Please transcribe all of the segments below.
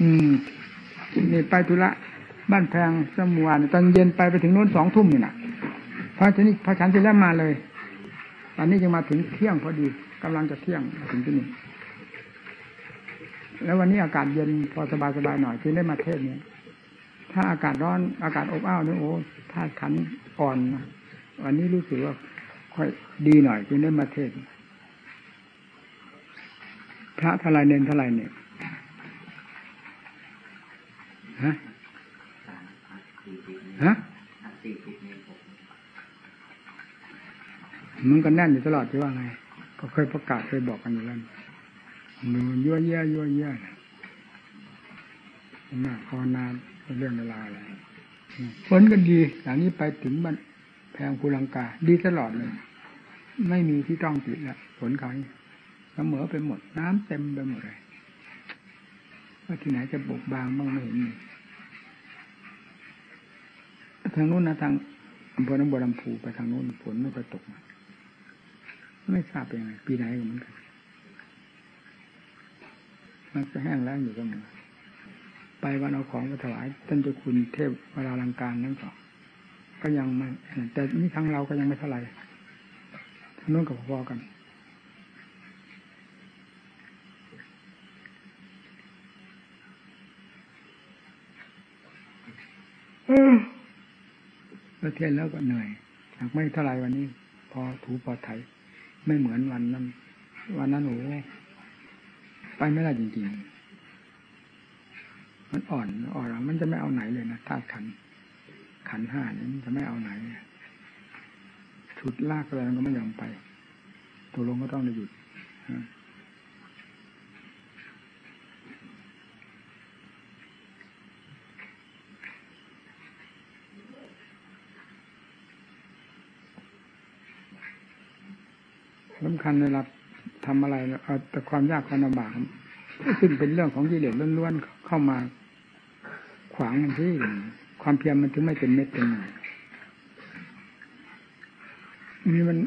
อืมนี่ไปธุระบ้านแพงสมวานตอนเย็นไปไปถึงโน้นสองทุ่มนี่นะพอฉันพอฉันเสร็จแล้วมาเลยตอนนี้ยังมาถึงเที่ยงพอดีกำลังจะเที่ยงถึงที่นี่แล้ววันนี้อากาศเย็นพอสบายสบายหน่อยจึงได้มาเทศนี้ถ้าอากาศร้อนอากาศอบอ้าวนี่โอ้ธาตุขันอ่อนวันนี้รู้สึกว่าค่อยดีหน่อยจึงได้มาเทศพระทลายเนนทลายเนี่ย ฮะฮะมันก็แน่นอยู่ตลอดใช่ว่าไง ก็เคยประกาศเคยบอกกันอยู่แล้วมันยั่วเยี่ยยั่วเยี่ยมากภาวนาเรื่องเวลาอะไรฝนก็ดีหลังนี้ไปถึงบ้านแพงภูลังกา ดีตลอดเลย ไม่มีที่ต้องติดละฝนเขาเสมอไปหมด น้ำเต็มไปหมดเลย ว่าที่ไหนจะบกบางบ้างไม่เห็นทางนู้นนะทางอำเภอน้ำบัวลำพูไปทางนู้นฝนไม่ค่อยตกไม่ทราบเป็นไงปีไหนก็เหมือนกันมันจะแห้งแล้งอยู่เสมอไปวันเอาของมาถวายท่านเจ้าคุณเทพเวลาลังการนั่นก็ก็ยังไม่แต่นี่ทางเราก็ยังไม่เท่าไหร่ทางโน้นกับพอกัน แล้วเทียนแล้วก็เหนื่อยหากไม่เท่าไรวันนี้ พอถูปอไถไม่เหมือนวันนั้น วันนั้นโอ้ไปไม่ได้จริงๆ มันอ่อนอ่อนมันจะไม่เอาไหนเลยนะธาตุขัน ขันห้านี้มันจะไม่เอาไหนชุดลากอะไรมันก็ไม่ยอมไปตัวลงก็ต้องหยุด สำคัญเวลาทำอะไรเอาแต่ความยากความลำบากซึ่งเป็นเรื่องของกิเลสล้วนๆเข้ามา ขวางมันที่ความเพียรมันถึงไม่เป็นเม็ดเป็นหน่วยนี่มัน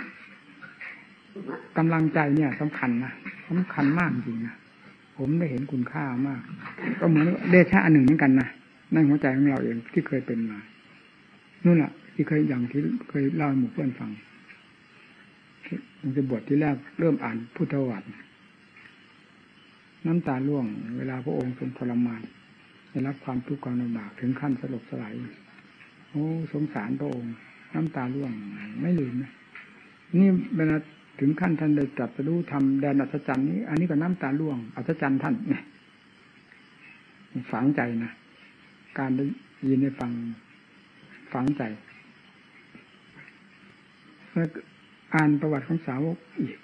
กำลังใจเนี่ยสำคัญนะสำคัญมากจริงนะผมได้เห็นคุณค่ามาก ก็เหมือนเดชะอันหนึ่งเหมือนกันนะนั่นหัวใจของเราเองที่เคยเป็นมานู่นแหละที่เคยอย่างที่เคยเล่าให้หมู่เพื่อนฟัง มันจะบวชที่แรกเริ่มอ่านพุทธวัตรน้ำตาล่วง เวลาพระองค์ทรงทรมานได้รับความทุกข์ความลำบากถึงขั้นสลบสลายโอ้สงสารพระองค์ น้ำตาล่วงไม่ลืมนะนี่เวลาถึงขั้นท่านได้จับจะรู้ทำแดนอัศจรรย์นี้ อันนี้ก็น้ำตาล่วงอัศจรรย์ท่านเนี่ยฝังใจนะการได้ยินได้ฟังฝังใจ อ่านประวัติของสาวกอีก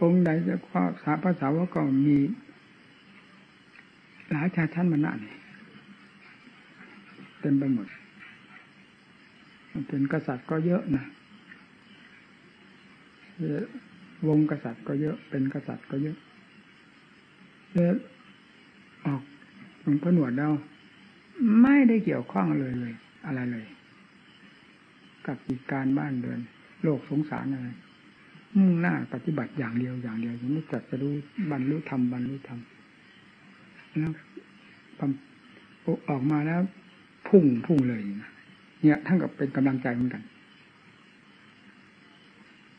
องค์ใดจะข้อสาพระสาวกก็มีหลายชาติท่านมานะนี่เต็มไปหมด เป็นกษัตริย์ก็เยอะนะวงกษัตริย์ก็เยอะ เป็นกษัตริย์ก็เยอะแล้วออกหลวงพ่อหนวดแล้ไม่ได้เกี่ยวข้องเลยเลย อะไรเลย กับกิจการบ้านเรือน โลกสงสารอะไรมุ่งหน้าปฏิบัติอย่างเดียวอย่างเดียวยังไม่จัดจะรู้บรรลุธรรมบรรลุธรรมแล้วออกมาแล้ว พุ่งพุ่งเลยนะเนี่ยทั้งกับเป็นกำลังใจเหมือนกัน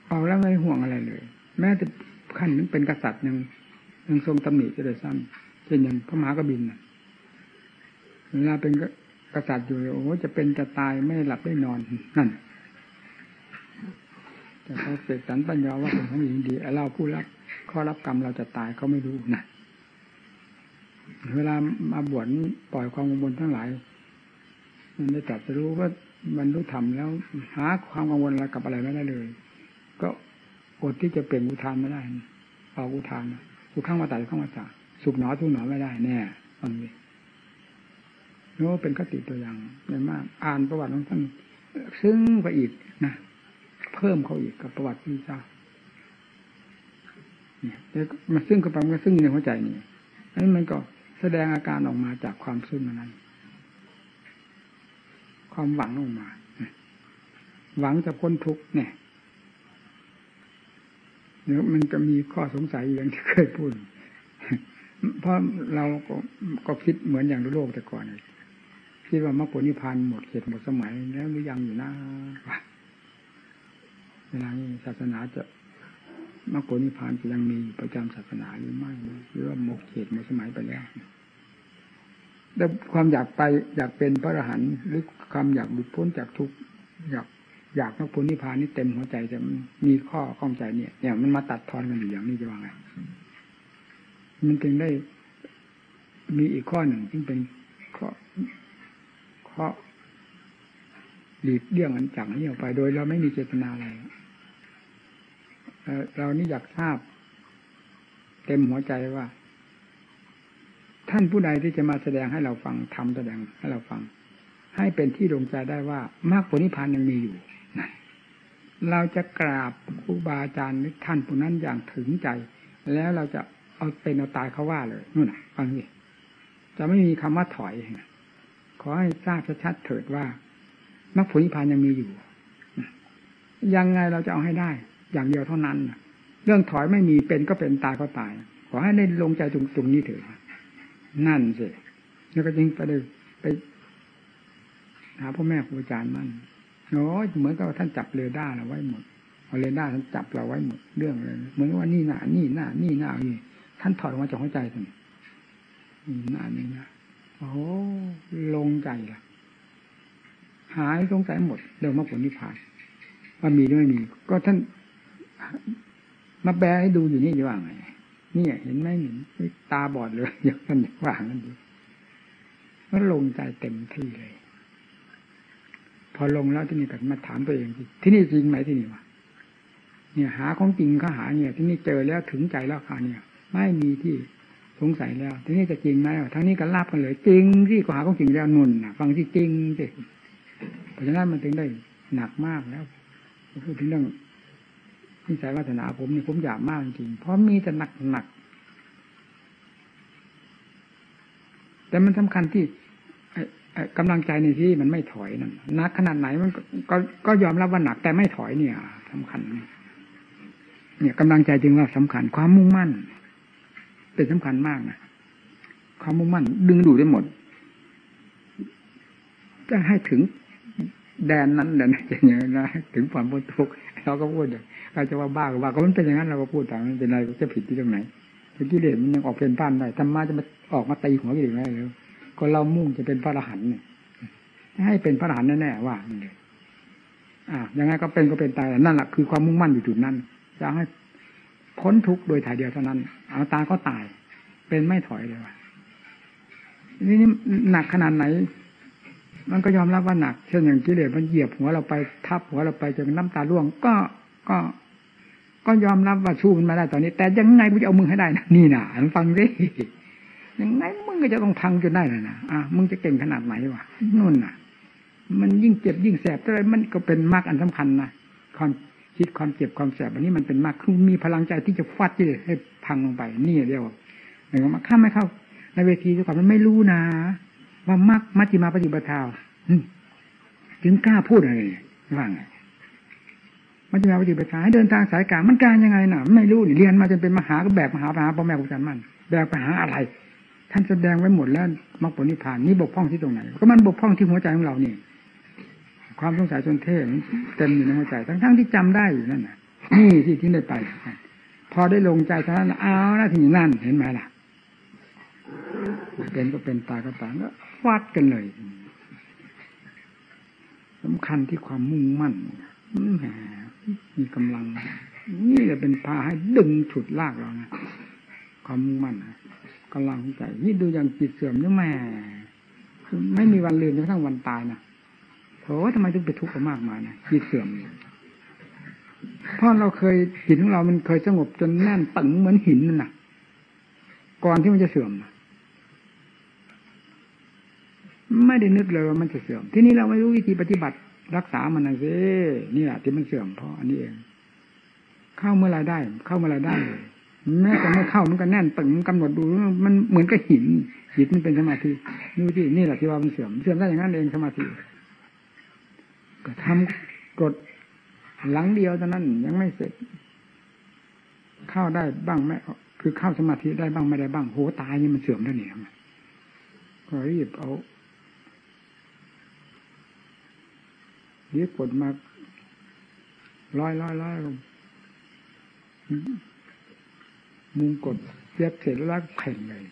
ออกแล้วไม่ห่วงอะไรเลย แม้จะขั้นนึงเป็นกษัตริย์ยังยังทรงตำหนิจะได้ซ้ำเช่นอย่างพระมหากบินเวลาเป็น กษัตริย์อยู่โอ้จะเป็นจะตายไม่หลับได้นอนนั่นแต่เขาเสกสรรปัญญาว่าเป็นของหญิงดีเราผู้รับข้อรับกรรมเราจะตายเขาไม่รู้นะเวลามาบวชปล่อยความกังวลทั้งหลาย มันได้ตัดจะรู้ว่ามันรู้ทำแล้ว หาความกังวลอะไรกับอะไรไม่ได้เลย ก็อดที่จะเปลี่ยนอุทานไม่ได้เอาอุทานทุข้างมาตัดข้างมาตาสุขหนอทุกหนอไม่ได้แน่ตอน นี่เป็นคติตัวอย่างใหญ่มาก อ่านประวัติของท่านซึ่งไปอีกนะเพิ่มเขาอีกกับประวัติพระเจ้าเนี่ยมาซึ่งกับความก็ซึ่งในหัวใจนี่อันนี้มันก็แสดงอาการออกมาจากความซึ่งนั้น ความหวังออกมาหวังจะพ้นทุกข์เนี่ยเดี๋ยวมันจะมีข้อสงสัยอย่างที่เคยพูด เพราะเราก็ก็คิดเหมือนอย่างโลกแต่ก่อนเลย คิดว่ามรรคผลนิพพานหมดเขตหมดสมัยแล้วหรือยังอยู่นะเวลานี้ศาสนาจะมรรคผลนิพพานจะยังมีประจำศาสนาหรือไม่หรือว่าหมดเขตหมดสมัยไปแล้วแล้วความอยากไปอยากเป็นพระอรหันต์หรือความอยากหลุดพ้นจากทุกข์อยากอยากมรรคผลนิพพานนี่เต็มหัวใจแต่มีข้อข้องใจเนี่ยเนี่ยมันมาตัดทอนกันอยู่อย่างนี้จะว่าไงมันจึงได้มีอีกข้อหนึ่งซึ่งเป็น ข้อข้อหลีกเลี่ยงอันจากนี้ออกไป โดยเราไม่มีเจตนาอะไรเอ่อเรานี่อยากทราบ เต็มหัวใจว่า ท่านผู้ใดที่จะมาแสดงให้เราฟังทำแสดงให้เราฟัง ให้เป็นที่ดวงใจได้ว่ามรรคผลนิพพานยังมีอยู่นะเราจะกราบครูบาอาจารย์ท่านผู้นั้นอย่างถึงใจ แล้วเราจะเอาเป็นเอาตายเขาว่าเลยนู่นน่ะฟังดิจะไม่มีคำว่าถอยนะ อให้ทราบชัดๆเถิดว่ามรรคผลนิพพานยังมีอยู่ยังไงเราจะเอาให้ได้ อย่างเดียวเท่านั้นเรื่องถอยไม่มีเป็นก็เป็นตายก็ตาย ขอให้ได้ลงใจตรงตรงนี้เถิดนั่นสิแล้วก็จึงไปเลยไปหาพ่อแม่ครูอาจารย์มั่นโอ้ยเหมือนกับว่าท่านจับเรดาเราไว้หมดเอาเรดาท่านจับเราไว้หมดเรื่องเลยเหมือนว่านี่หน้านี่หน้านี่หน้านี่ท่านถอดออกมาจากหัวใจท่านนี่หน้านี่นะ โอ้ลงใจละหายสงสัยหมดเรื่องมรรคผลนิพพานว่ามีหรือไม่มี ก็ท่านมาแปลให้ดูอยู่นี่จะว่าไงเนี่ยเห็นไหมเห็นตาบอดเลยอย่างนั้นว่างั้นดีมันลงใจเต็มที่เลย พอลงแล้วที่นี่ก็มาถามตัวเองที่นี่จริงไหมที่นี่วะเนี่ย หาของจริงก็หาเนี่ย ที่นี่เจอแล้วถึงใจแล้วค่ะเนี่ย ไม่มีที่ สงสัยแล้วทีนี่จะจริงไหมทั้งนี้ก็ลาบกันเลย จริงที่ก็หาของจริงแล้วนุ่นนะฟังที่จริงสิเพราะฉะนั้นมันถึงได้หนักมากแล้วพูดถึงเรื่องนิสัยวาสนาผมนี่ผมอยากมากจริงเพราะมีแต่หนักหนักแต่มันสำคัญที่กำลังใจในที่มันไม่ถอยนั่นหนักขนาดไหนมันก็ก็ยอมรับว่าหนักแต่ไม่ถอยเนี่ยสำคัญ เนี่ยกำลังใจจึงว่าสำคัญความมุ่งมั่น เป็นสำคัญมากนะความมุ่งมั่นดึงดูดได้หมดจะให้ถึงแดนนั้นแดนอย่างนี้นะถึงความพ้นทุกข์เราก็พูดอย่างเราจะว่าบ้าก็ว่าก็มันเป็นอย่างนั้นเราก็พูดตามมันเป็นอะไรจะผิดที่ตรงไหนกิเลสมันยังออกเป็นบ้านได้ธรรมะจะมาออกมาตีหัวกิเลสได้เลยก็เรามุ่งจะเป็นพระอรหันต์เนี่ยให้เป็นพระอรหันต์แน่ๆว่าเลยอ่ายังไงก็เป็นก็เป็นตายนั่นแหละคือความมุ่งมั่นอยู่จุดนั้นจะให้พ้นทุกข์โดยถ่ายเดียวเท่านั้น เอาตายก็ตาย เป็นไม่ถอยเลยว่ะนี่นี่หนักขนาดไหน มันก็ยอมรับว่าหนัก เช่นอย่างกิเลสมันเหยียบหัวเราไปทับหัวเราไปจนน้ำตาร่วง ก็ก็ก็ยอมรับว่าสู้มันมาได้ตอนนี้ แต่ยังไงกูจะเอามึงให้ได้นะนี่นะฟังดิยังไงมึงก็จะต้องพังจนได้นะนะอะมึงจะเก่งขนาดไหนวะนู่นน่ะ มันยิ่งเจ็บยิ่งแสบอะไรมันก็เป็นมากอันสำคัญนะความ คิดความเจ็บความแสบอันนี้มันเป็นมากคือมีพลังใจที่จะฟัดที่ให้พังลงไป นี่เดียวอย่างมาข้ามไม่เข้า ในเวทีทุกคนมันไม่รู้นะ ว่ามักมัจจิมาปฏิบัติธรรมถึงกล้าพูดอะไรว่าไงมันจะมาปฏิบัติให้เดินทางสายกลางมันการยังไงน่ะ ไม่รู้เรียนมาจนเป็นมหาก็แบกมหาปหาพ่อแม่ครูอาจารย์มันแบกไปหาอะไร ท่านแสดงไว้หมดแล้วมรรคผลนิพพานนี่บกพร่องที่ตรงไหนก็มันบกพร่องที่หัวใจของเราเนี่ย ความสงสัยจนเท่เต็มอยู่ในหัวใจ ทั้งๆที่จำได้อยู่นั่นน่ะนี่ที่ที่ได้ไป พอได้ลงใจเท่านั้นเอาหน้าที่นั่นเห็นไหมล่ะ เป็นก็เป็นตายก็ตายก็วัดกันเลยสำคัญที่ความมุ่งมั่นแหมมีกำลัง นี่จะเป็นพาให้ดึงฉุดลากเรานะความมุ่งมั่นกำลังใจนี่ดูอย่างจิตเสื่อมนี่แม่ไม่มีวันลืมจนกระทั่งวันตายนะ โถทำไมถึงไปทุกข์มากมายนะจิตเสื่อมเพราะเราเคยจิตของเรา มันเคยสงบจนแน่นตึงเหมือนหินนั่นนะก่อนที่มันจะเสื่อมไม่ได้นึกเลยว่ามันจะเสื่อม ที่นี้เราไม่รู้วิธีปฏิบัติรักษามันนะสินี่แหละที่มันเสื่อมเพราะอันนี้เอง เข้าเมื่อไรได้ เข้าเมื่อไรได้แม้แต่ไม่เข้ามันก็แน่นตึงกำหนดดูมันเหมือนกับหินจิตมันเป็นสมาธินี่ที่นี่แหละที่ว่ามันเสื่อมเสื่อมได้อย่างนั้นเองสมาธิ ก็ทำกดหลังเดียวเท่านั้นยังไม่เสร็จ เข้าได้บ้างไม่คือเข้าสมาธิได้บ้างไม่ได้บ้างโหตายนี่มันเสื่อมแล้วเนี่ยก็รีบเอารีบกดมาร้อยร้อยร้อยมุงกดเรียบเสร็จแล้วแข่งเลย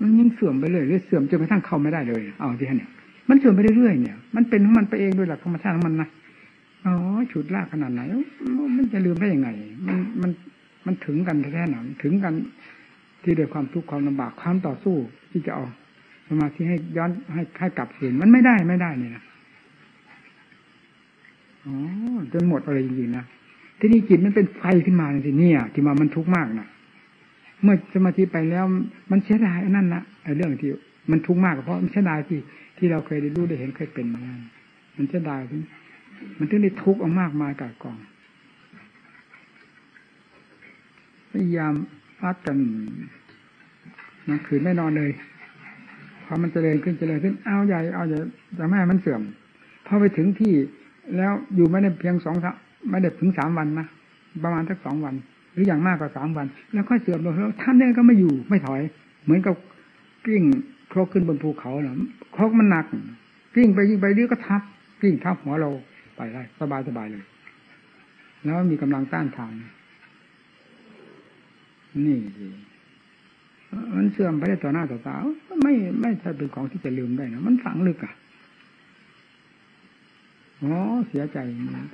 มันยิ่งเสื่อมไปเลยเรื่อยเสื่อมจนกระทั่งเข้าไม่ได้เลย เอาที่เนี่ย มันเสื่อมไปเรื่อยๆเนี่ย มันเป็นของมันไปเองโดยหลักธรรมชาติของมันนะอ๋อฉุดลากขนาดไหนมันจะลืมได้ยังไง มันมันมันถึงกันแท้ๆหนังถึงกันที่ด้วยความทุกข์ความลำบากความต่อสู้ที่จะเอาสมาธิให้ย้อนให้ให้กลับคืนมันไม่ได้ไม่ได้เนี่ยนะอ๋อจนหมดอะไรจริงๆนะที่นี่จิตมันเป็นไฟขึ้นมาทีเนี่ยที่มามันทุกข์มากนะเมื่อสมาธิไปแล้ว มันเสียดายนั่นนะไอ้เรื่องที่มันทุกข์มากเพราะมันเสียดายที่ ที่เราเคยได้รู้ได้เห็นเคยเป็นมาแล้วมันเสียดายที่มันถึงได้ทุกข์เอามากมายกากองพยายามพักกันนะคืนไม่นอนเลยพอมันเจริญขึ้นเจริญขึ้นเอาใหญ่เอาใหญ่จะไม่ให้มันเสื่อมพอไปถึงที่แล้วอยู่ไม่ได้เพียงสองไม่ได้ถึงสามวันนะประมาณสักสองวัน หรืออย่างมากกว่าสามวัน แล้วค่อยเสื่อมลงแล้วท่านเนี่ยก็ไม่อยู่ไม่ถอย เหมือนกับกิ้ง ครกขึ้นบนภูเขาเนาะครกมันหนักกิ้งไปยิ่งไปเรื่อยก็ทับกิ้งทับหัวเราไปได้สบายสบายเลย แล้วมีกำลังต้านทานนี่สิมันเสื่อมไปได้ต่อหน้าต่อตาไม่ไม่ใช่เป็นของที่จะลืมได้นะมันฝังลึกอะอ๋อเสียใจ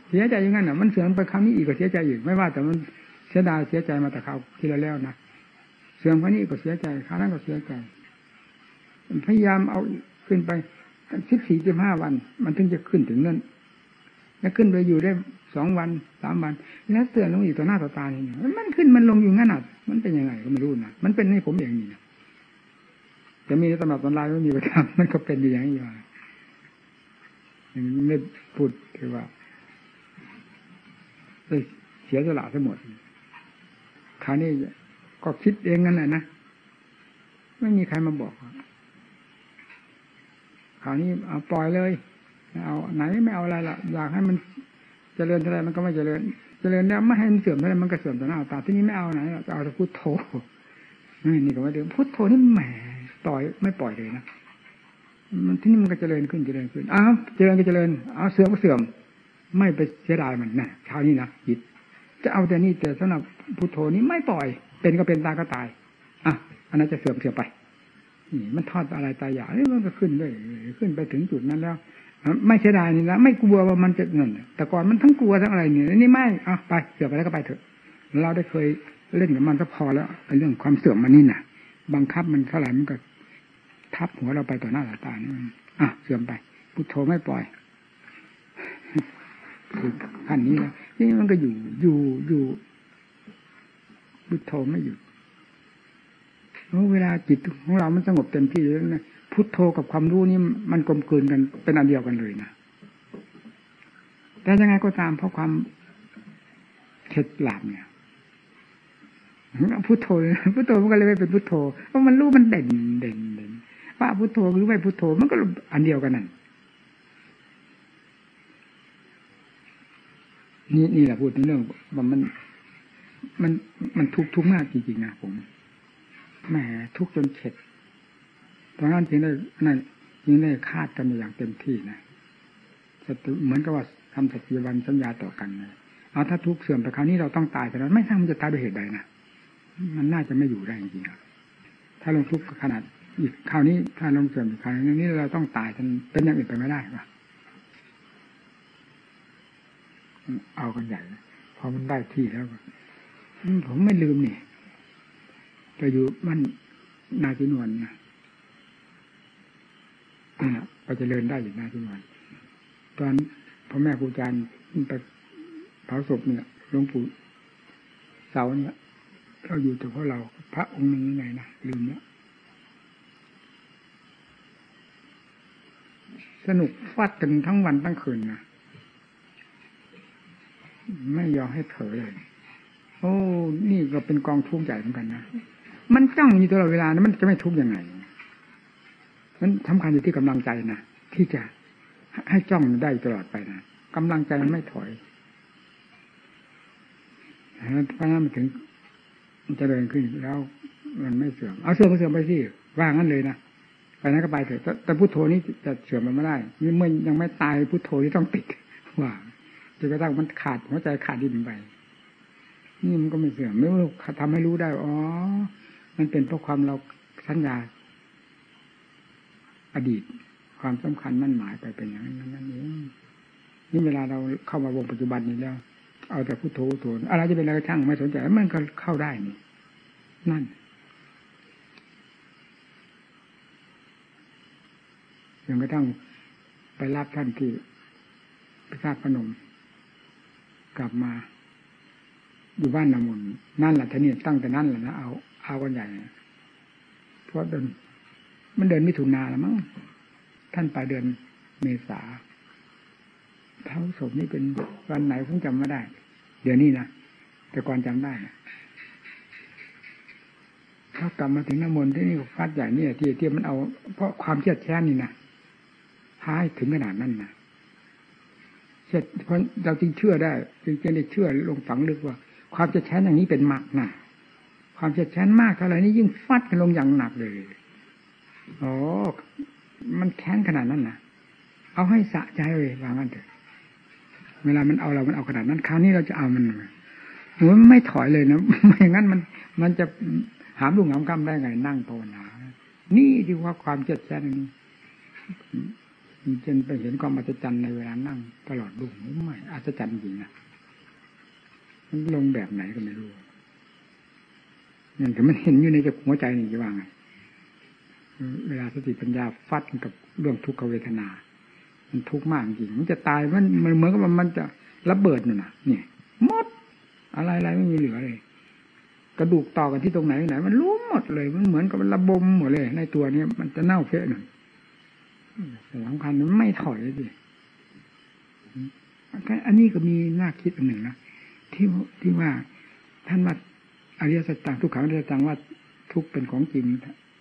เสียใจอย่างนั้นอะ มันเสื่อมไปครั้งนี้อีกก็เสียใจอีกไม่ว่า แต่มันเสียดายเสียใจมาแต่คราวที่แล้วแล้วนะเสื่อมครั้งนี้ก็เสียใจครั้งนั้นก็เสียใจ พยายามเอาขึ้นไปสิบสี่สิบห้าวัน มันถึงจะขึ้นถึงนั่นแล้วขึ้นไปอยู่ได้สองวันสามวัน แล้วเตือนลงอีกต่อหน้าต่อตาเนี่ยมันขึ้นมันลงอยู่งั้นอะมันเป็นยังไงก็ไม่รู้นะมันเป็นให้ผมเองนี่นะจะมีตำรับตำราไม่มีประจำมันก็เป็นอย่างนี้อยู่ไม่พูดคือว่าเสียสละทั้งหมดคราวนี้ก็คิดเองนั่นแหละนะไม่มีใครมาบอก คราวนี้เอาปล่อยเลยเอาไหนไม่เอาอะไรละอยากให้มันเจริญเท่าไรมันก็ไม่เจริญ เจริญแล้วไม่ให้มันเสื่อมเท่าไรมันก็เสื่อมต่อหน้าตาที่นี้ไม่เอาไหนจะเอาแต่พุทโธนี่ก็ไม่เดิมพุทโธนี่แหมปล่อยไม่ปล่อยเลยนะมันที่นี่มันก็เจริญขึ้นเจริญขึ้นอ้าวเจริญก็เจริญอ้าวเสื่อมก็เสื่อม ไม่ไปเสียดายมันนะเช้านี้นะจิตจะเอาแต่นี่แต่สำหรับพุทโธนี้ไม่ปล่อย เป็นก็เป็นตายก็ตายอะอันนั้นจะเสื่อมเสื่อมไป มันทอดอะไรตายอยางนี่มันก็ขึ้นเลยขึ้นไปถึงจุดนั้นแล้ว ไม่เสียดายนี่นะไม่กลัวว่ามันจะเงินแต่ก่อนมันทั้งกลัวทั้งอะไรเนี่ยนี่ไม่อะไปเสื่อมไปแล้วก็ไปเถอะ เราได้เคยเล่นกับมันก็พอแล้วเรื่องความเสื่อมมันนี่น่ะบังคับมันเท่าไหร่มันก็ ทับหัวเราไปต่อหน้าต่อตานี่อะเสื่อมไปพุทโธไม่ปล่อยคือขั้นนี้แล้วนี่มันก็อยู่อยู่อยู่พุทโธไม่หยุด เวลาจิตของเรามันสงบเต็มที่แล้วนะพุทโธกับความรู้นี่มันกลมกลืนกันเป็นอันเดียวกันเลยนะแต่ยังไงก็ตามเพราะความเข็ดหลาบเนี่ยพุทโธพุทโธมันก็เลยไม่เป็นพุทโธเพราะมันรู้มันเด่นเด่นเด่นว่าพุทโธหรือไม่พุทโธมันก็อันเดียวกันนั่นนี่นี่แหละพูดในเรื่องว่ามันมันมันทุกทุกมากจริงๆนะผม แหมทุกจนเข็ดตอนนั้นจึงได้นั่นจึงได้คาดกันอย่างเต็มที่นะสติเหมือนกับว่าทำสติวันสัญญาต่อกันเลยเอาถ้าทุกเสื่อมไปคราวนี้เราต้องตายไปแล้วไม่ทราบมันจะตายด้วยเหตุใดนะมันน่าจะไม่อยู่ได้จริงๆถ้าลงทุกข์ขนาดอีกคราวนี้ถ้าลงเสื่อมอีกคราวนี้เราต้องตายกันเป็นอย่างอื่นไปไม่ได้ปะเอากันใหญ่พอมันได้ที่แล้วผมไม่ลืมนี่ ไปอยู่มันนาจินวนนะนี่ะเราจะเริญได้อยู่นาจินวนตอนพ่อแม่ครูอาจารย์ไปเผาศพเนี่ยหลวงปู่เสาเนี่ยเราอยู่แต่พราะเราพระองค์หนึ่งยังไงนะลืมแล้วสนุกฟาดกันทั้งวันทั้งคืนนะไม่ยอมให้เผลอเลย โอ้ นี่ก็เป็นกองทุกข์ใหญ่เหมือนกันนะ มันจ้องอยู่ตลอดเวลานะมันจะไม่ทุกข์ยังไงมันสำคัญอยู่ที่กำลังใจนะที่จะให้จ้องได้ตลอดไปนะกำลังใจมันไม่ถอยเพราะนั้นมันถึงเจริญขึ้นแล้วมันไม่เสื่อมเอาเสื่อมก็เสื่อมไปสิว่างั้นเลยนะไปนั้นก็ไปเถอะแต่พุทโธนี้จะเสื่อมมันไม่ได้เมื่อยังไม่ตายพุทโธที่ต้องติดว่าจนกระทั่งมันขาดหัวใจขาดดินไปนี่มันก็ไม่เสื่อมไม่รู้ทำให้รู้ได้อ๋อ มันเป็นเพราะความเราสัญญา อดีตความสำคัญมั่นหมายไปเป็นอย่างนั้นนั่นเองนี่เวลาเราเข้ามาวงปัจจุบันนี้แล้ว เอาแต่พุทโธพุทโธอะไรจะเป็นอะไรก็ช่างไม่สนใจมันก็เข้าได้นี่นั่นจนกระทั่งไปรับท่านที่พิฆาตพนม กลับมาอยู่บ้านนามุนนั่นแหละท่านี่ตั้งแต่นั่นแหละนะเอาากันใหญ่เพราะเดิน มันเดินไม่ถุนาแล้วมั้งท่านไปเดือนเมษาเท้าศพนี่เป็นวันไหนผมจำไม่ได้ เดี๋ยวนี้นะแต่ก่อนจำได้นะถ้ากลับมาถึงน้ำมนต์ที่นี่ฟาดใหญ่เนี่ยที่ที่มันเอา เพราะความเครียดแค้นนี่นะพายถึงขนาดนั้นนะเช่เพราะเราจึงเชื่อได้ จึงจะได้เชื่อลงฝังลึกว่า ความเครียดแค้นอย่างนี้เป็นมากนะ ความเครียดแค้นมากเท่าไหร่นี่ยิ่งฟัดกันลงอย่างหนักเลยโอ้มันแค้นขนาดนั้นนะเอาให้สะใจเลยวางั้นเถอะ เวลามันเอาเรา มันเอาขนาดนั้น คราวนี้เราจะเอามันหนูไม่ถอยเลยนะไม่อย่างนั้นมัน มันจะหามลุงหามกำได้ไงนั่งภาวนา นี่ที่ว่าความเจ็ดแค้นนี้จนไปเห็นความอัศจรรย์ในเวลานั่งตลอดลุงไม่อัศจรรย์จริงนะมันลงแบบไหนก็ไม่รู้ อย่างแต่มันเห็นอยู่ในจัหัวใจนี่จะว่าไงเวลาสติปัญญาฟัดกับเรื่องทุกขเวทนา มันทุกข์มากจริงมันจะตายมันมันเหมือนกับมันจะระเบิดน่ะ เนี่ยหมดอะไรอะไรไม่มีเหลือเลย กระดูกต่อกันที่ตรงไหนไหน มันรู้หมดเลย มันเหมือนกับมันระบมหมดเลย ในตัวเนี้ยมันจะเน่าเฟะหนึ่งสำคัญมันไม่ถอยสิอันนี้ก็มีน่าคิดอันหนึ่งนะที่ที่ว่าท่านว่า อริยสัจต่างทุกขังอริยสัจต่างว่าทุกเป็นของจริง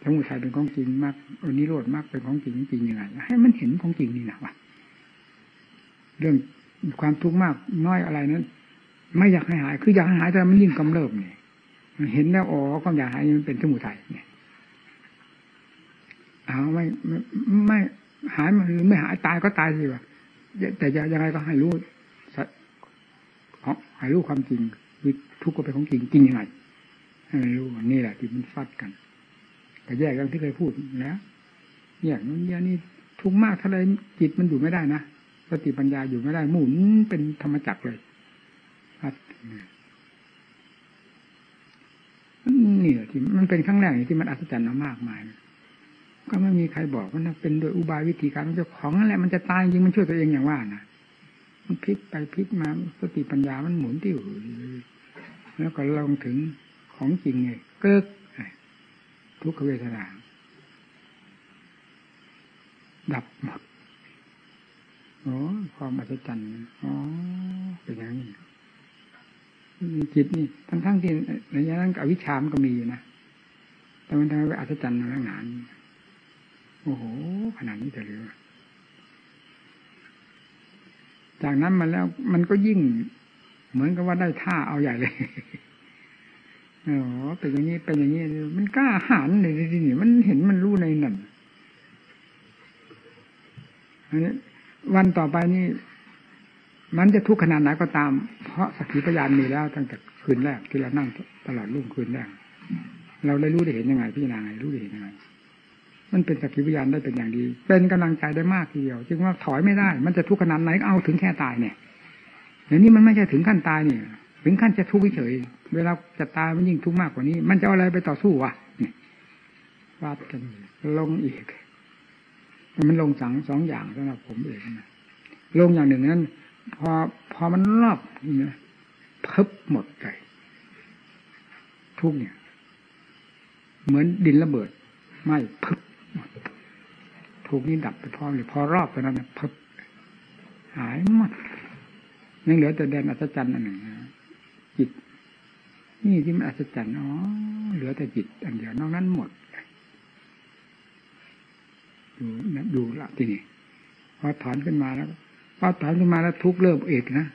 สมุทัยเป็นของจริงมากอนิโรธมากเป็นของจริงจริงยังไงให้มันเห็นของจริงนี่นะวะเรื่องความทุกข์มากน้อยอะไรนั้น ไม่อยากให้หาย คืออยากให้หายแต่มันยิ่งกำเริบเนี่ยเห็นแล้วอ๋อความอยากหายมันเป็นสมุทัยเนี่ยเอาไม่ไม่ไม่หายมันไม่หายตายก็ตายสิวะแต่ยังไงก็ให้รู้ให้รู้ความจริงทุกข์ก็เป็นของจริงจริงยังไง ให้รู้นี่แหละที่มันฟัดกันแต่แยกอย่างที่เคยพูดนะแยนั้นแยนี่ทุกมากเท่าไรจิตมันอยู่ไม่ได้นะสติปัญญาอยู่ไม่ได้หมุนเป็นธรรมจักรเลยครับนี่แหละที่มันเป็นครั้งแรกที่มันอัศจรรย์มากมายก็ไม่มีใครบอกว่าเป็นโดยอุบายวิธีการเจ้าของนั่นแหละมันจะตายจริงมันช่วยตัวเองอย่างว่านะมันพลิกไปพลิกมาสติปัญญามันหมุนที่อยู่แล้วก็ลงถึง ของจริงไงเกิกทุกขเวทนาดับหมดโอ้ความอัศจรรย์อ๋อเป็นอย่างนี้จิตนี่ทั้งทั้งที่ในยะนั้นอวิชามก็มีอยู่นะแต่มันทำให้อัศจรรย์มาหนานโอ้โหขนาดนี้แต่เหลือจากนั้นมาแล้วมันก็ยิ่งเหมือนกับว่าได้ท่าเอาใหญ่เลย อ๋อเป็นอย่างนี้เป็นอย่างนี้มันกล้าหาญในที่นี่มันเห็นมันรู้ในนั่นอันนี้วันต่อไปนี่ มันจะทุกข์ขนาดไหนก็ตาม เพราะสักขีพยานมีแล้วตั้งแต่คืนแรกที่เรานั่งตลอดรุ่งคืนแรกเราได้รู้ได้เห็นยังไงพี่นาไงรู้ได้เห็นยังไงมันเป็นสักขีพยานได้เป็นอย่างดี เป็นกำลังใจได้มากทีเดียว จึงว่าถอยไม่ได้ มันจะทุกข์ขนาดไหนเอาถึงแค่ตายเนี่ยเดี๋ยวนี้มันไม่ใช่ถึงขั้นตายเนี่ย ถึงขั้นจะทุกข์เฉยเวลาจะตายมันยิ่งทุกข์มากกว่านี้ มันจะเอาอะไรไปต่อสู้วะนี่วาดกันลงอีก มันลงสังสองอย่างสำหรับผมเองนะลงอย่างหนึ่งนั้น พอพอมันรอบนี่นะพึบหมดใจทุกเนี่ย เหมือนดินระเบิดไม่พึบหมทุกนี้ดับไปพร้อมเลยพอรอบตอนนั้นพึบหายหมดยังเหลือแต่แดนอัศจรรย์อันหนึ่ง จิต นี่ที่มันอัศจรรย์อ๋อเหลือแต่จิตอันเดียวนอกนั้นหมดดูนะดูละทีนี้พอถอนขึ้นมาแล้วพอถอนขึ้นมาแล้วทุกเริ่มเอกนะ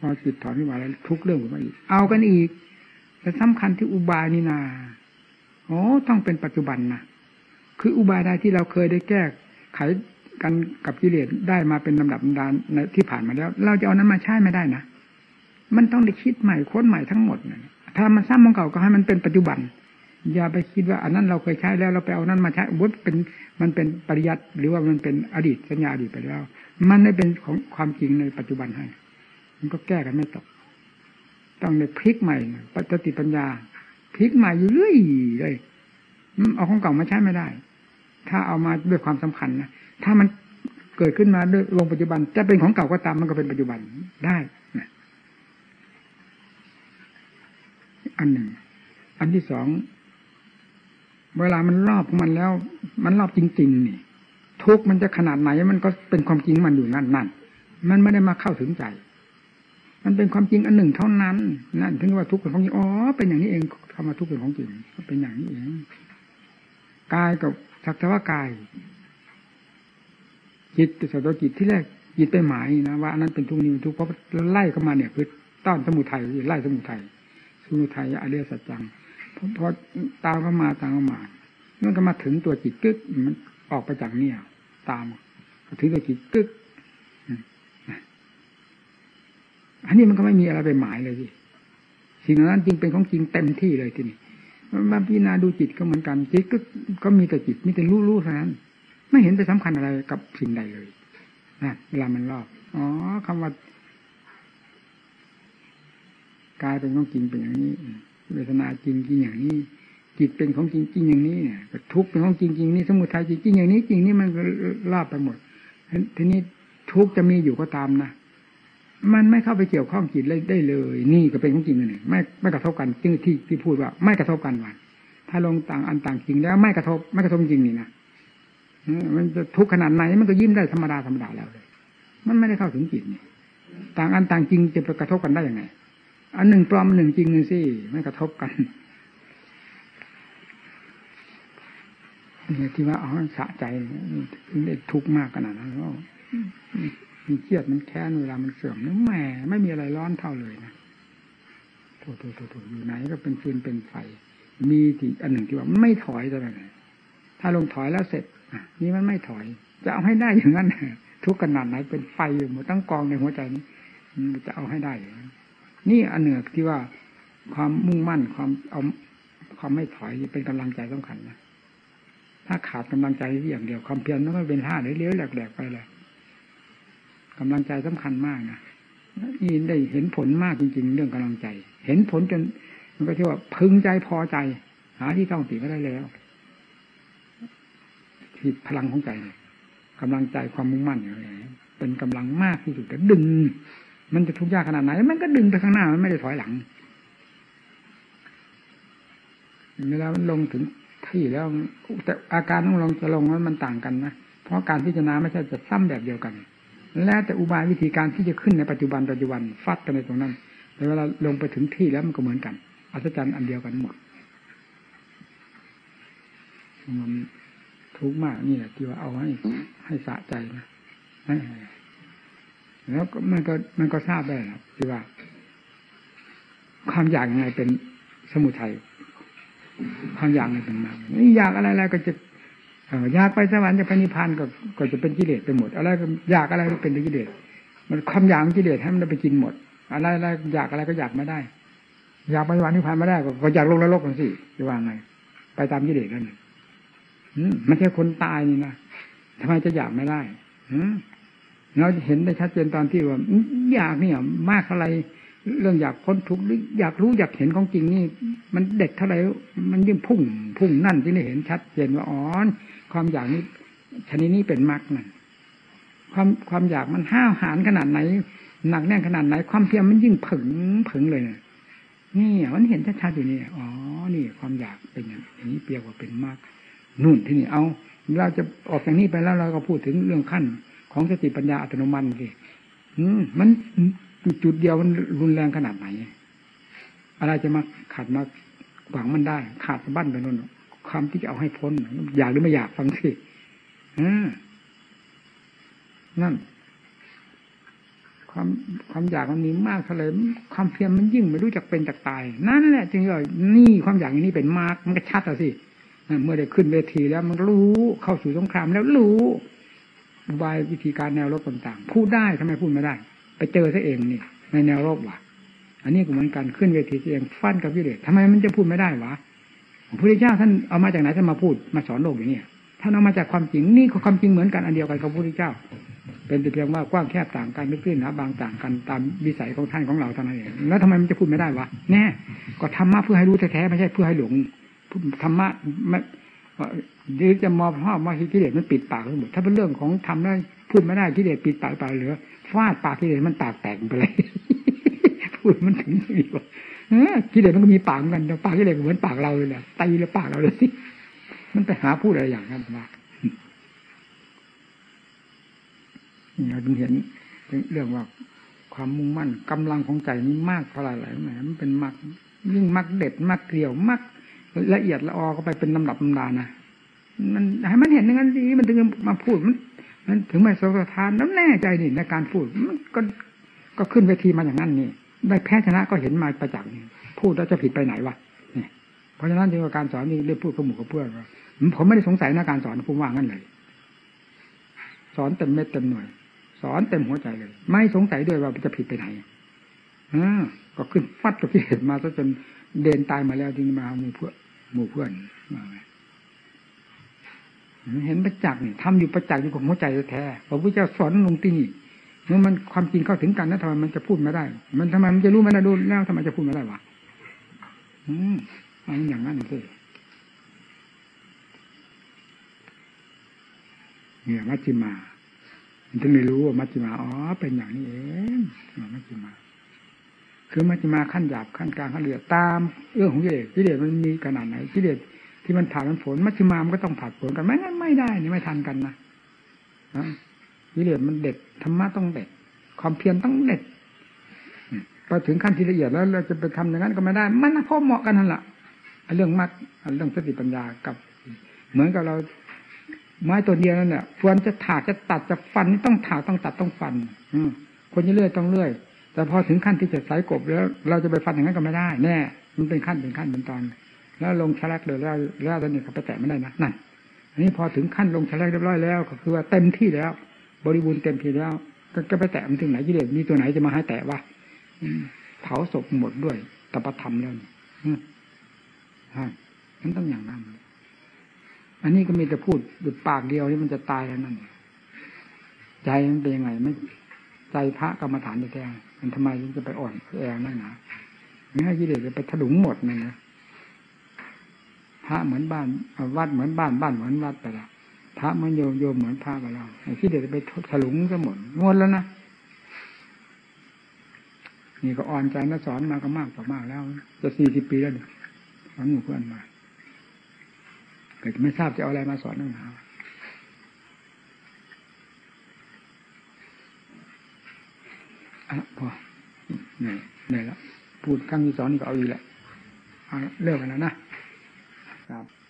พอจิตถอนขึ้นมาแล้วทุกเริ่มขึ้นมาอีกเอากันอีกแต่สำคัญที่อุบายนี่นาโอ้ต้องเป็นปัจจุบันนะคืออุบายใดที่เราเคยได้แก้ไขกันกับกิเลสได้มาเป็นลำดับดานที่ผ่านมาแล้ว เราจะเอานั้นมาใช้ไม่ได้นะ มันต้องได้คิดใหม่ค้นใหม่ทั้งหมดนะถ้ามันซ้ำของเก่าก็ให้มันเป็นปัจจุบัน อย่าไปคิดว่าอันนั้นเราเคยใช้แล้วเราไปเอานั้นมาใช้วุฒิเป็นมันเป็นปริยัติหรือว่ามันเป็นอดีตสัญญาอดีตไปแล้ว มันได้เป็นของความจริงในปัจจุบันให้ มันก็แก้กันไม่ตก ต้องในพลิกใหม่ปฏิปัญญาพลิกใหม่อยู่เรื่อยเลยเอาของเก่ามาใช้ไม่ได้ ถ้าเอามาด้วยความสำคัญนะถ้ามันเกิดขึ้นมาด้วยลงปัจจุบัน จะเป็นของเก่าก็ตามมันก็เป็นปัจจุบันได้นะ อันหนึ่ง อันที่สอง เวลามันรอบของมันแล้ว มันรอบจริงๆนี่ ทุกมันจะขนาดไหนมันก็เป็นความจริงมันอยู่นั่นนั่นมันไม่ได้มาเข้าถึงใจ มันเป็นความจริงอันหนึ่งเท่านั้นนั่นถึงว่าทุกข์เป็นของจริงอ๋อเป็นอย่างนี้เองคำว่าทุกข์เป็นของจริงเป็นอย่างนี้เองกายกับสักแต่ว่ากายจิตสัตวจิตที่แรกจิตไปหมายนะว่าอันนั้นเป็นทุกข์นี้ทุกข์เพราะไล่เข้ามาเนี่ยคือต้อนสมุทัยไล่สมุทัย สมุทัยอริยสัจจังพอตามเข้ามาตามเข้ามามันก็มาถึงตัวจิตกึกมันออกไปจากเนี่ย ตามถึงตัวจิตกึกอันนี้มันก็ไม่มีอะไรไปหมายเลยสิสิ่งนั้นจริงเป็นของจริงเต็มที่เลยทีนี้มาพิจารณาดูจิตก็เหมือนกันจิตก็ก็มีแต่จิตมีแต่รู้รู้เท่านั้น ไม่เห็นไปสำคัญอะไรกับสิ่งใดเลยนะเวลามันรอบอ๋อคำว่า กายเป็นของจริงเป็นอย่างนี้เวทนาจริงจริงอย่างนี้จิตเป็นของจริงจริงอย่างนี้เนี่ยทุกเป็นของจริงจริงนี่สมุทัยจริงจริงอย่างนี้จริงนี่มันก็ลาบไปหมดทีนี้ทุกจะมีอยู่ก็ตามนะมันไม่เข้าไปเกี่ยวข้องจิตได้เลย นี่ก็เป็นของจริงเลยไม่ไม่กระทบกันจึงที่ที่พูดว่า ไม่กระทบกันวันถ้าลงต่างอันต่างจริงแล้วไม่กระทบไม่กระทบจริงนี่นะมันจะทุกขนาดไหนมันก็ยิ้มได้ธรรมดาธรรมดาแล้วเลย มันไม่ได้เข้าถึงจิตนี่ต่างอันต่างจริงจะไปกระทบกันได้ยังไง อันหนึ่งปลอมหนึ่งจริงหนึ่งสิไม่กระทบกันนี่ที่ว่าเอาสะใจได้ทุกข์มากขนาดนั้นก็มันเครียดมันแค้นเวลามันเสื่อมนี่แหมไม่มีอะไรร้อนเท่าเลยนะโถโถโถโถอยู่ไหนก็เป็นฟืนเป็นไฟ มีที่อันหนึ่งที่ว่าไม่ถอยจะไงถ้าลงถอยแล้วเสร็จนี่มันไม่ถอย จะเอาให้ได้อย่างนั้นทุกขนาดไหนเป็นไฟอยู่หมดตั้งกองในหัวใจนี้จะเอาให้ได้ อันเหนือที่ว่าความมุ่งมั่นความเอาความไม่ถอยเป็นกำลังใจสำคัญนะถ้าขาดกำลังใจอย่างเดียวความเพียรมันก็เป็นท่าเลี้ยวแหลกๆไปเลยกำลังใจสำคัญมากนะนี่ได้เห็นผลมากจริง ๆ เรื่องกำลังใจ เห็นผลจน มันก็ที่ว่าพึงใจพอใจ หาที่ต้องติก็ได้แล้วที่พลังของใจกำลังใจความมุ่งมั่นอย่างไรเป็นกำลังมากที่สุดแต่ดึง มันจะทุกข์ยากขนาดไหน มันก็ดึงไปข้างหน้า มันไม่ได้ถอยหลังเวลามันลงถึงที่แล้ว แต่อาการของลงจะลงนั้นมันต่างกันนะ เพราะการพิจารณาไม่ใช่จะซ้ำแบบเดียวกัน แล้วแต่อุบายวิธีการที่จะขึ้นในปัจจุบันปัจจุบันฟัดกันในตรงนั้นแต่เวลาลงไปถึงที่แล้วมันก็เหมือนกันอัศจรรย์อันเดียวกันหมดมันทุกข์มากนี่แหละที่ว่าเอาให้ให้สะใจนะ แล้วมันก็มันก็ทราบได้นะที่ว่า ความอยากยังไงเป็นสมุทัยความอยากในเป็นมานี่อยากอะไรๆก็จะอยากไปสวรรค์จะไปนิพพานก็ก็จะเป็นกิเลสไปหมด อะไรก็อยากอะไรก็เป็นกิเลสมันความอยากกิเลสให้มันไปกินหมด อะไรอะไรอยากอะไรก็อยากไม่ได้ อยากไปสวรรค์นิพพานไม่ได้ก็อยากลงนรกกันสิจะว่าไง ไปตามกิเลสนั่นมันแค่คนตายนี่นะทำไมจะอยากไม่ได้ เราเห็นได้ชัดเจนตอนที่ว่าอยากเนี่ย มากเท่าไรเรื่องอยากพ้นทุกข์หรืออยากรู้อยากเห็นของจริงนี่ มันเด็ดเท่าไรมันยิ่งพุ่งพุ่งนั่นที่ได้เห็นชัดเจนว่าอ๋อความอยากนี้ชนิดนี้เป็นมรรคนั่นความความอยากมันห้าวหาญขนาดไหน หนักแน่นขนาดไหน ความเพียรมันยิ่งผึ่งผึ่งเลยนี่มันเห็นชัดๆอยู่นี่อ๋อนี่ความอยากเป็นอย่างนี้เปรียกว่าเป็นมรรคนู่นที่นี่เอาเราจะออกจากนี้ไปแล้วเราก็พูดถึงเรื่องขั้น ของสติปัญญาอัตโนมัติสิมันจุดเดียวมันรุนแรงขนาดไหน อะไรจะมาขาดมาหวังมันได้ ขาดสะบั้นไปนั่นความที่จะเอาให้พ้น อยากหรือไม่อยากฟังสินั่น ความความอยากมันมีมากเท่าไหรความเพียรมันยิ่งไม่รู้จักเป็นจักตาย นั่นแหละจึงเลยนี่ความอยากอย่างนี้เป็นมากมันก็ชัดอะสิเมื่อได้ขึ้นเวทีแล้วมันรู้เข้าสู่สงครามแล้วรู้ อุบายวิธีการแนวรบต่างๆ พูดได้ทำไมพูดไม่ได้ ไปเจอซะเองนี่ในแนวรบว่ะ อันนี้ก็เหมือนกันขึ้นเวทีเองฟันกับกิเลสทำไมมันจะพูดไม่ได้วะพระพุทธเจ้าท่านเอามาจากไหนท่านมาพูดมาสอนโลกอย่างนี้ท่านเอามาจากความจริงนี่ก็ความจริงเหมือนกันอันเดียวกันกับพระพุทธเจ้า เป็นแต่เพียงว่ากว้างแคบต่างกันลึกตื้นนาบางต่างกันตามวิสัยของท่านของเราเท่านั้นเองแล้วทำไมมันจะพูดไม่ได้วะแน่ก็ธรรมะเพื่อให้รู้แท้ๆไม่ใช่เพื่อให้หลงธรรมะไม่ เดี๋ยวจะมองพ่อมากิเลสมันปิดปากทั้งหมดถ้าเป็นเรื่องของทำแล้วพูดไม่ได้กิเลสปิดปากไปเหลือฟาดปากกิเลสมันปากแตกไปเลยพูดมันถึงดีกว่ากิเลสมันก็มีปากเหมือนกันปากกิเลสเหมือนปากเราเลยแหละตีเลยปากเราเลยสิมันไปหาพูดอะไรอย่างนั้นมาเราจึงเห็นเรื่องว่าความมุ่งมั่นกำลังของใจนี้มากเท่าไหร่หลายแหมมันเป็นมากยิ่งมากเด็ดมากเกลียวมากละเอียดละออก็ไปเป็นลำดับลำดานะ มันให้มันเห็นอย่างนั้นดีมันถึงมาพูดมันมันถึงไม่สะทานแล้วแน่ใจนี่ในการพูดมันก็ก็ขึ้นเวทีมาอย่างนั้นนี่ ได้แพ้ชนะก็เห็นมาประจักษ์นี่พูดแล้วจะผิดไปไหนวะนี่เพราะฉะนั้นจึงว่าการสอนนี่เรียกพูดกับหมู่กับเพื่อนว่าผมไม่ได้สงสัยในการสอนผมว่างั้นเลย สอนเต็มเม็ดเต็มหน่วย สอนเต็มหัวใจเลย ไม่สงสัยด้วยว่าจะผิดไปไหนอก็ขึ้นฟัดกับที่เห็นมาซะจนเดินตายมาแล้วจึงมาหมู่เพื่อนหมู่เพื่อนมา เห็นประจักษ์นี่ทำอยู่ประจักษ์อยู่กับหัวใจแท้พระพุทธเจ้าสอนลงที่นี่เมื่อมันความจริงเข้าถึงกันแล้วทำไมมันจะพูดไม่ได้ มันทำไมมันจะรู้ไม่ได้รู้แล้วทำไมจะพูดไม่ได้วะอืมมันอย่างนั้นสิเนี่ยมัชฌิมา มันถึงได้รู้ว่ามัชฌิมาอ๋อเป็นอย่างนี้เองมัชฌิมา คือมัชฌิมาขั้นหยาบขั้นกลางขั้นละเอียดตามเรื่องของกิเลสกิเลสมันมีขนาดไหนกิเลส ที่มันผ่านมันผลมัชฌิมามันก็ต้องผ่านผลกันไม่งั้นไม่ได้นี่ไม่ทันกันนะกิเลสมันเด็ดธรรมะต้องเด็ด ความเพียรต้องเด็ดพอถึงขั้นที่ละเอียดแล้วเราจะไปทำอย่างนั้นก็ไม่ได้ มันพอเหมาะกันนั่นแหละเรื่องมัดเรื่องสติปัญญากับ เหมือนกับเรา ไม้ตัวเดียวนั่นแหละควรจะถากจะตัดจะฟันนี่ต้องถากต้องตัดต้องฟัน อืคนจะเลื่อยต้องเลื่อย แต่พอถึงขั้นที่จะสายกบแล้ว เราจะไปฟันอย่างนั้นก็ไม่ได้ แน่ มันเป็นขั้นเป็นขั้นเป็นตอน แล้วลงชลักเลยแล้วแล้วตอนนี้เขาไปแตะไม่ได้นะนั่นอันนี้พอถึงขั้นลงชลักเรียบร้อยแล้ว ก็คือว่าเต็มที่แล้ว บริบูรณ์เต็มที่แล้วก็ไปแตะมันถึงไหนกิเลสมีตัวไหนจะมาให้แตะวะเผาศพหมดด้วยตปธรรมแล้วฮะมันต้องอย่างนั้นอันนี้ก็มีแต่พูดหยุดปากเดียวนี่มันจะตายแล้วนั่นใจมันเป็นยังไงไม่ใจพระกรรมฐานแท้มันทำไมถึงจะไปอ่อนแอนั่นนะไม่ให้กิเลสจะไปถลุงหมดเลยนะ พระเหมือนบ้านวัดเหมือนบ้านบ้านเหมือนวัดไปละพระเหมือนโยมโยมเหมือนพระไปแล้วไอ้กิเลสจะไปถลุงซะหมดงดแล้วนะนี่ก็อ่อนใจนะสอนมาก็มากต่อมากแล้ว จะสี่สิบปีแล้วสอนหมู่เพื่อนมากิดไม่ทราบจะเอาอะไรมาสอนนักหนาอะพอเหนื่อยเหนื่อยแล้วพูดครั้งที่สองนี่ก็เอาอีกแหละเอาเลิกกันแล้วนะ ครับ